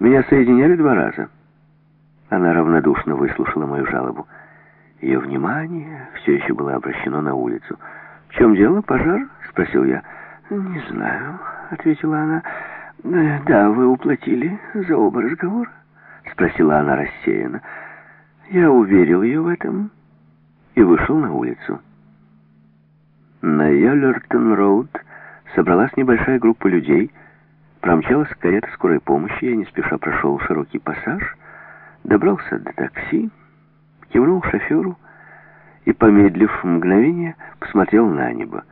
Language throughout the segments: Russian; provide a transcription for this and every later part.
Меня соединяли два раза. Она равнодушно выслушала мою жалобу. Ее внимание все еще было обращено на улицу. «В чем дело? Пожар?» — спросил я. «Не знаю», — ответила она. «Да, вы уплатили за оба разговора?» — спросила она рассеянно. Я уверил ее в этом и вышел на улицу. На Йоллертон-роуд собралась небольшая группа людей, промчалась карета скорой помощи, я не спеша прошел широкий пассаж, добрался до такси, кивнул шоферу и, помедлив мгновение, посмотрел на небо.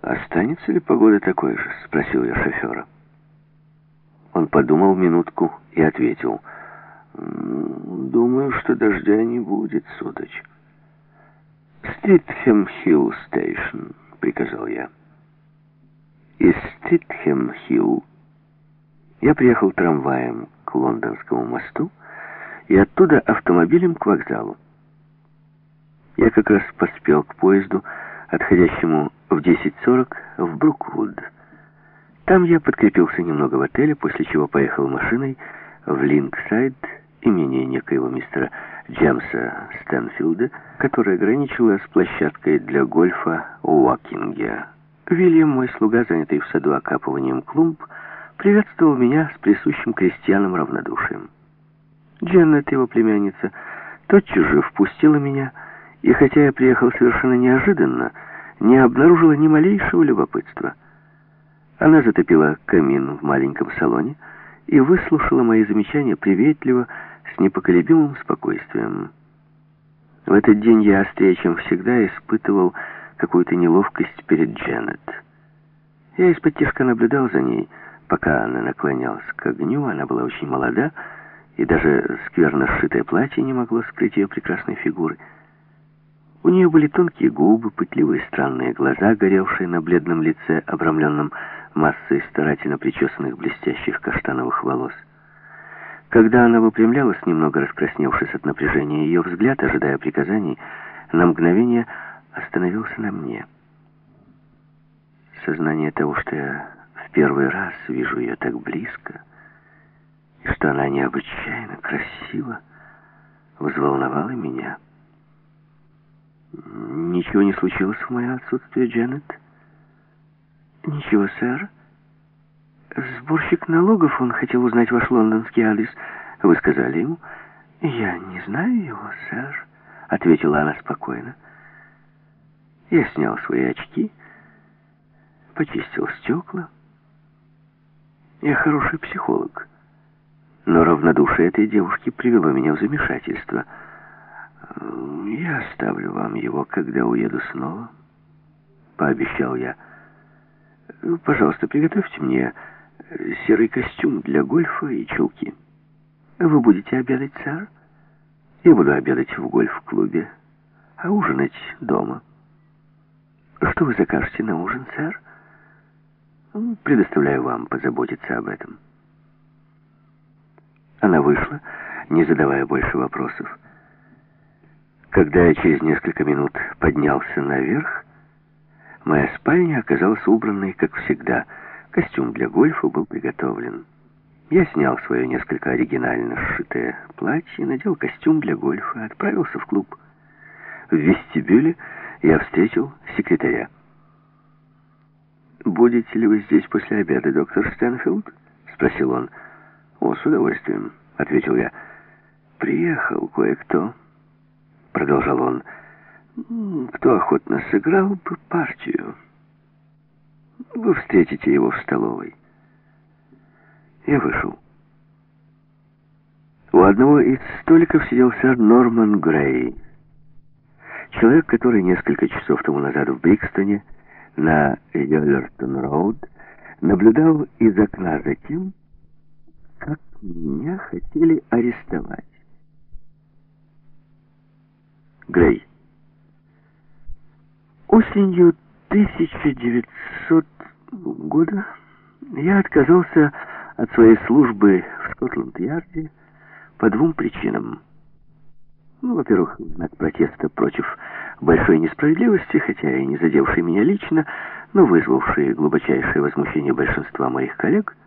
«Останется ли погода такой же?» — спросил я шофера. Он подумал минутку и ответил. «Думаю, что дождя не будет, судач». «Стритхем-Хилл Стейшн», — приказал я. Из Стритхем-Хилл я приехал трамваем к Лондонскому мосту и оттуда автомобилем к вокзалу. Я как раз поспел к поезду, отходящему в 10.40 в Бруквуд. Там я подкрепился немного в отеле, после чего поехал машиной в Линксайд, имение некоего мистера Джемса Стэнфилда, которое граничило с площадкой для гольфа Уокинге. Вильям, мой слуга, занятый в саду окапыванием клумб, приветствовал меня с присущим крестьянам равнодушием. Дженнет, его племянница, тотчас же впустила меня, и хотя я приехал совершенно неожиданно, не обнаружила ни малейшего любопытства. Она затопила камин в маленьком салоне и выслушала мои замечания приветливо, с непоколебимым спокойствием. В этот день я острее, чем всегда, испытывал какую-то неловкость перед Дженнет. Я из-под тяжка наблюдал за ней, пока она наклонялась к огню. Она была очень молода, и даже скверно сшитое платье не могло скрыть ее прекрасной фигуры. У нее были тонкие губы, пытливые странные глаза, горевшие на бледном лице, обрамленном массой старательно причесанных блестящих каштановых волос. Когда она выпрямлялась, немного раскрасневшись от напряжения, ее взгляд, ожидая приказаний, на мгновение остановился на мне. Сознание того, что я в первый раз вижу ее так близко, и что она необычайно красива, взволновало меня. «Ничего не случилось в мое отсутствие, Дженнет?» «Ничего, сэр». «Сборщик налогов, он хотел узнать ваш лондонский адрес. Вы сказали ему?» «Я не знаю его, сэр», — ответила она спокойно. Я снял свои очки, почистил стекла. Я хороший психолог, но равнодушие этой девушки привело меня в замешательство. «Я оставлю вам его, когда уеду снова», — пообещал я. «Пожалуйста, приготовьте мне серый костюм для гольфа и чулки. Вы будете обедать, сэр? Я буду обедать в гольф-клубе, а ужинать дома». Что вы закажете на ужин, сэр? Предоставляю вам позаботиться об этом. Она вышла, не задавая больше вопросов. Когда я через несколько минут поднялся наверх, моя спальня оказалась убранной, как всегда. Костюм для гольфа был приготовлен. Я снял свое несколько оригинально сшитое платье, надел костюм для гольфа, отправился в клуб. В вестибюле я встретил секретаря. «Будете ли вы здесь после обеда, доктор Стэнфилд?» — спросил он. «О, с удовольствием», — ответил я. «Приехал кое-кто», — продолжал он. «Кто охотно сыграл бы партию? Вы встретите его в столовой». Я вышел. У одного из столиков сидел сэр Норман Грей, Человек, который несколько часов тому назад в Брикстоне на Йоллертон-Роуд наблюдал из окна за тем, как меня хотели арестовать. Грей. Осенью 1900 года я отказался от своей службы в Скотланд-Ярде по двум причинам. Ну, во-первых, знак протеста против большой несправедливости, хотя и не задевший меня лично, но вызвавший глубочайшее возмущение большинства моих коллег –